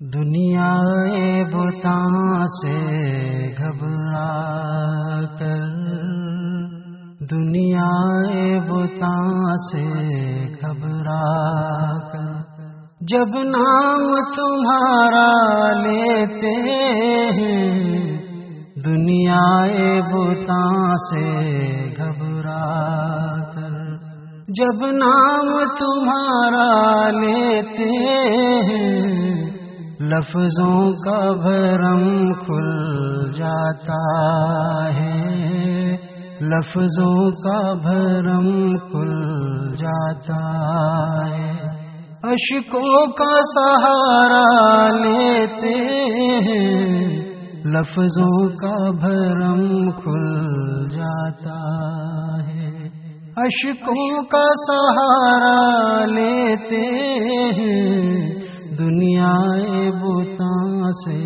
دنیا بتا سے گھبرا کر۔ دنیا بتا سے گھبرا کر۔ جب نام تمہارا لیتے ہیں، دنیا بتا سے گھبرا کر۔ جب نام تمہارا لیتے ہیں لفظوں کا بھرم کھل جاتا ہے۔ لفظوں کا بھرم کھل جاتا ہے۔ اشکوں کا سہارا لیتے ہیں۔ لفظوں کا بھرم کھل جاتا ہے۔ اشکوں کا سہارا لیتے ہیں۔ دنیا بوتا سے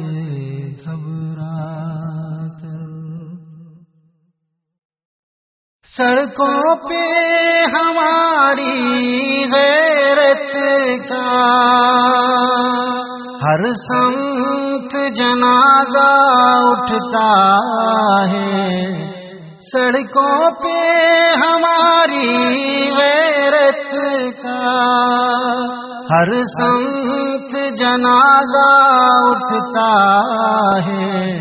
گھبرا کر سڑکوں پہ ہماری غیرت کا ہر سمت جنازہ اٹھتا ہے۔ سڑکوں پہ ہماری غیرت کا ہر سمت جنازہ اٹھتا ہے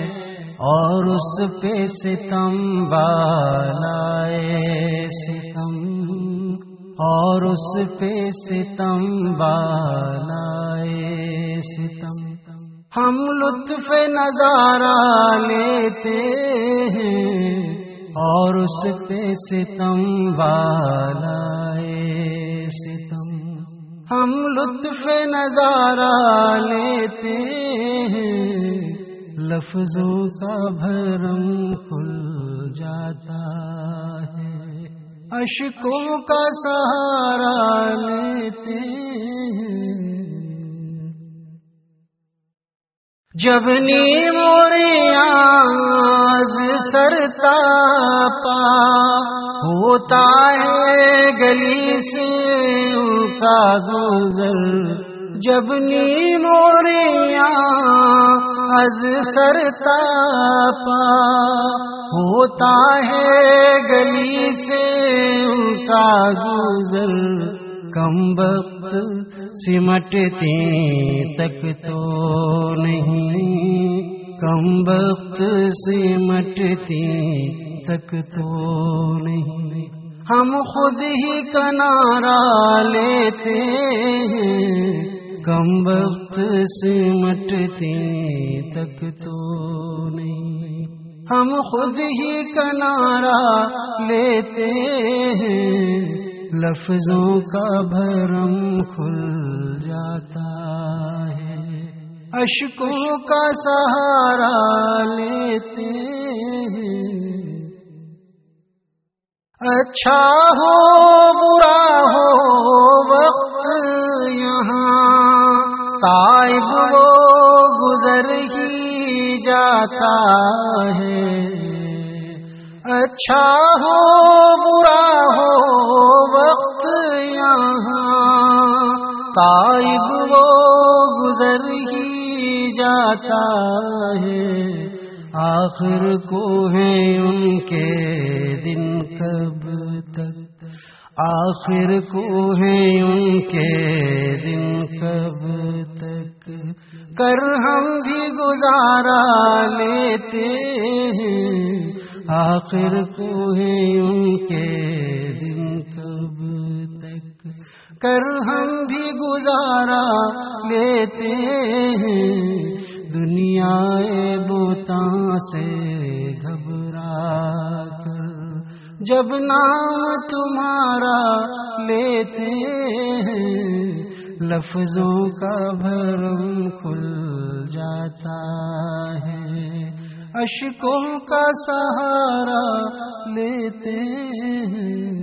اور اس پہ ستم بالائے ستم اور اس پہ ستم بالائے ستم ہم لطف نظارہ لیتے ہیں اور اس پہ ستم بالائے ستم ہم لطف نظارہ لیتے ہیں۔ لفظوں کا بھرم کھل جاتا ہے۔ اشکوں کا سہارا لیتے ہیں۔ جب نی موریاز سرتا پا ہوتا ہے گلی سے گزر جب نی موریاں از سرتا پا ہوتا ہے گلی سے کا گزر۔ کم وقت سمٹتے تک تو نہیں۔ کم وقت سمٹتے تک تو نہیں۔ ہم خود ہی کنارا لیتے ہیں کم وقت سمٹتے تک تو نہیں۔ ہم خود ہی کنارا لیتے ہیں، لفظوں کا بھرم کھل جاتا ہے۔ اشکوں کا سہارا لیتے ہیں اچھا ہو، برا ہو، وقت یہاں۔ تائب وہ گزر ہی جاتا ہے۔ اچھا ہو، برا ہو، وقت یہاں۔ تائب وہ گزر ہی جاتا ہے۔ آخر کو ہے ان کے دن کب تک؟ آخر کو ہے ان کے دن کب تک؟ کر ہم بھی گزارا لیتے ہیں۔ آخر کو ہے ان کے دن کب تک؟ کر ہم بھی گزارا لیتے ہیں۔ دنیا سے گھبرا کر۔ جب نام تمہارا لیتے ہیں، لفظوں کا بھرم کھل جاتا ہے۔ اشکوں کا سہارا لیتے ہیں